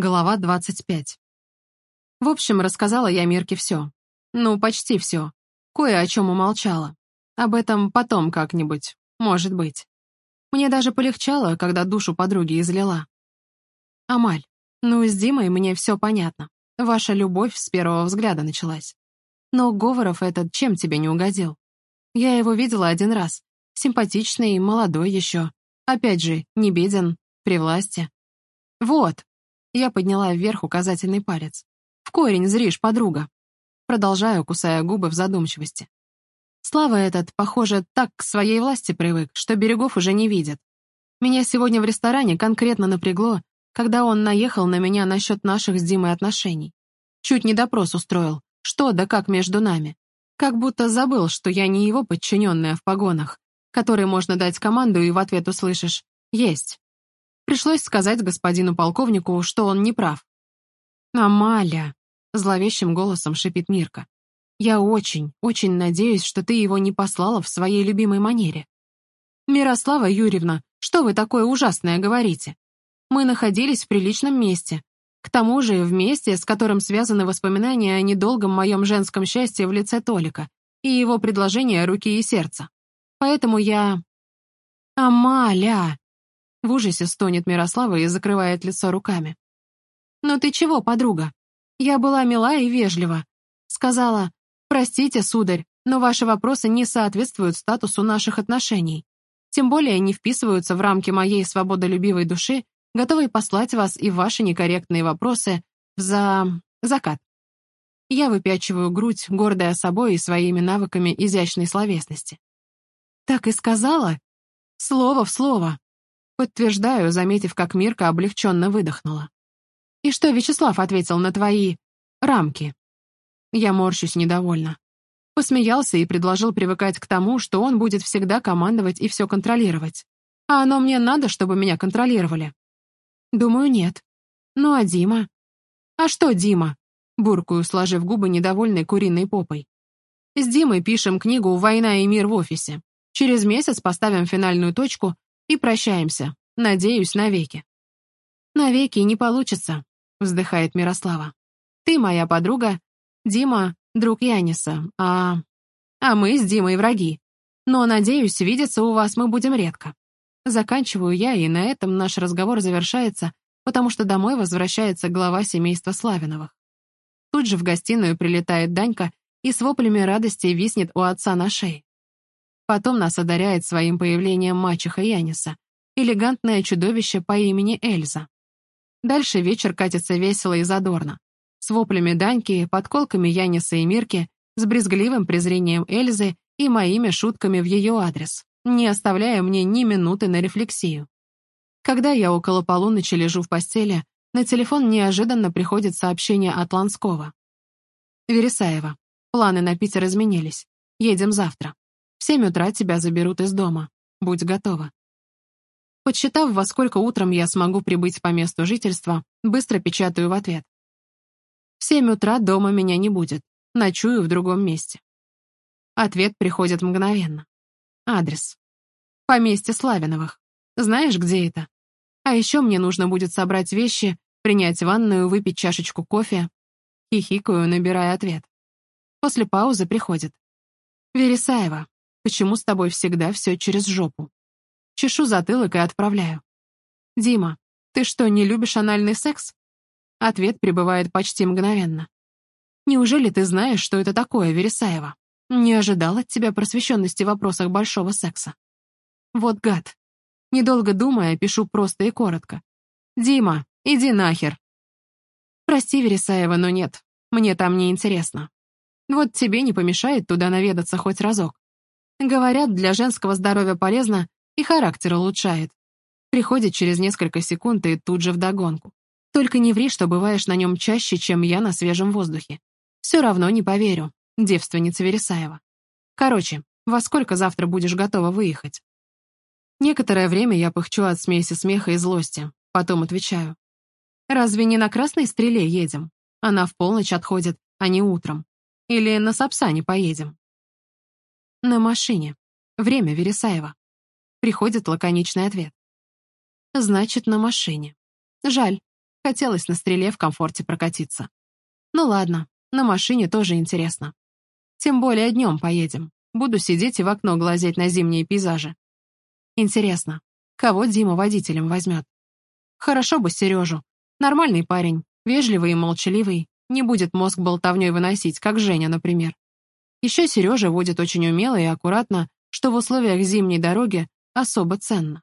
Глава 25. В общем, рассказала я Мирке все. Ну, почти все. Кое о чем умолчала. Об этом потом как-нибудь, может быть. Мне даже полегчало, когда душу подруги излила. Амаль, ну, с Димой мне все понятно. Ваша любовь с первого взгляда началась. Но Говоров этот чем тебе не угодил? Я его видела один раз. Симпатичный, молодой еще. Опять же, не беден, при власти. Вот, я подняла вверх указательный палец. «В корень зришь, подруга!» Продолжаю, кусая губы в задумчивости. Слава этот, похоже, так к своей власти привык, что берегов уже не видит. Меня сегодня в ресторане конкретно напрягло, когда он наехал на меня насчет наших с Димой отношений. Чуть не допрос устроил, что да как между нами. Как будто забыл, что я не его подчиненная в погонах, которой можно дать команду и в ответ услышишь «Есть». Пришлось сказать господину полковнику, что он не прав. «Амаля», — зловещим голосом шипит Мирка, «я очень, очень надеюсь, что ты его не послала в своей любимой манере». «Мирослава Юрьевна, что вы такое ужасное говорите? Мы находились в приличном месте. К тому же в месте, с которым связаны воспоминания о недолгом моем женском счастье в лице Толика и его предложение руки и сердца. Поэтому я... Амаля, в ужасе стонет Мирослава и закрывает лицо руками. «Ну ты чего, подруга? Я была мила и вежлива. Сказала, простите, сударь, но ваши вопросы не соответствуют статусу наших отношений. Тем более не вписываются в рамки моей свободолюбивой души, готовой послать вас и ваши некорректные вопросы в за... закат. Я выпячиваю грудь, гордая собой и своими навыками изящной словесности. Так и сказала? Слово в слово. Подтверждаю, заметив, как Мирка облегченно выдохнула. «И что Вячеслав ответил на твои... рамки?» Я морщусь недовольно. Посмеялся и предложил привыкать к тому, что он будет всегда командовать и все контролировать. А оно мне надо, чтобы меня контролировали? Думаю, нет. Ну а Дима? А что Дима? Буркую, сложив губы недовольной куриной попой. С Димой пишем книгу «Война и мир в офисе». Через месяц поставим финальную точку и прощаемся, надеюсь, навеки. Навеки не получится, вздыхает Мирослава. Ты моя подруга, Дима — друг Яниса, а... А мы с Димой враги. Но, надеюсь, видеться у вас мы будем редко. Заканчиваю я, и на этом наш разговор завершается, потому что домой возвращается глава семейства Славиновых. Тут же в гостиную прилетает Данька и с воплями радости виснет у отца на шее. Потом нас одаряет своим появлением мачеха Яниса, элегантное чудовище по имени Эльза. Дальше вечер катится весело и задорно. С воплями Даньки, подколками Яниса и Мирки, с брезгливым презрением Эльзы и моими шутками в ее адрес, не оставляя мне ни минуты на рефлексию. Когда я около полуночи лежу в постели, на телефон неожиданно приходит сообщение от Ланского. «Вересаева, планы на Питер изменились. Едем завтра. В семь утра тебя заберут из дома. Будь готова. Подсчитав, во сколько утром я смогу прибыть по месту жительства, быстро печатаю в ответ. В семь утра дома меня не будет. Ночую в другом месте. Ответ приходит мгновенно. Адрес. Поместье Славиновых. Знаешь, где это? А еще мне нужно будет собрать вещи, принять ванную, выпить чашечку кофе. Хихикаю, набирая ответ. После паузы приходит. Вересаева, Почему с тобой всегда все через жопу? Чешу затылок и отправляю. Дима, ты что, не любишь анальный секс? Ответ прибывает почти мгновенно. Неужели ты знаешь, что это такое, Вересаева? Не ожидал от тебя просвещенности в вопросах большого секса. Вот гад. Недолго думая, пишу просто и коротко. «Дима, иди нахер!» Прости, Вересаева, но нет, мне там не интересно. Вот тебе не помешает туда наведаться хоть разок. Говорят, для женского здоровья полезно и характер улучшает. Приходит через несколько секунд и тут же вдогонку. Только не ври, что бываешь на нем чаще, чем я на свежем воздухе. Все равно не поверю, девственница Вересаева. Короче, во сколько завтра будешь готова выехать? Некоторое время я пыхчу от смеси смеха и злости, потом отвечаю. Разве не на красной стреле едем? Она в полночь отходит, а не утром. Или на Сапсане поедем? На машине. Время Вересаева. Приходит лаконичный ответ. Значит, на машине. Жаль. Хотелось на стреле в комфорте прокатиться. Ну ладно, на машине тоже интересно. Тем более днем поедем. Буду сидеть и в окно глазеть на зимние пейзажи. Интересно, кого Дима водителем возьмет? Хорошо бы Сережу. Нормальный парень, вежливый и молчаливый, не будет мозг болтовней выносить, как Женя, например. Еще Сережа водит очень умело и аккуратно, что в условиях зимней дороги особо ценно.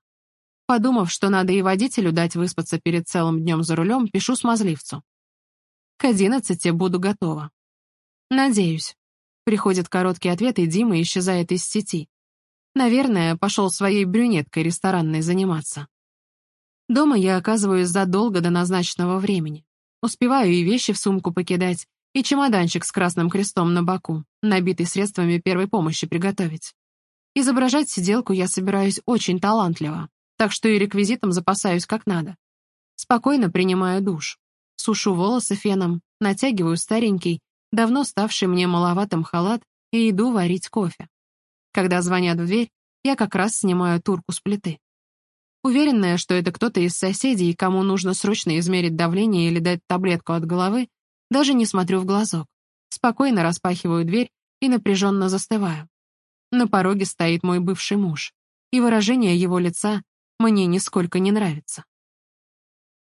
Подумав, что надо и водителю дать выспаться перед целым днем за рулем, пишу смазливцу. К одиннадцати буду готова. Надеюсь. Приходит короткий ответ, и Дима исчезает из сети. Наверное, пошел своей брюнеткой ресторанной заниматься. Дома я оказываюсь задолго до назначенного времени. Успеваю и вещи в сумку покидать, и чемоданчик с красным крестом на боку, набитый средствами первой помощи приготовить. Изображать сиделку я собираюсь очень талантливо, так что и реквизитом запасаюсь как надо. Спокойно принимаю душ. Сушу волосы феном, натягиваю старенький, давно ставший мне маловатым халат и иду варить кофе. Когда звонят в дверь, я как раз снимаю турку с плиты. Уверенная, что это кто-то из соседей, кому нужно срочно измерить давление или дать таблетку от головы, даже не смотрю в глазок. Спокойно распахиваю дверь и напряженно застываю. На пороге стоит мой бывший муж, и выражение его лица мне нисколько не нравится.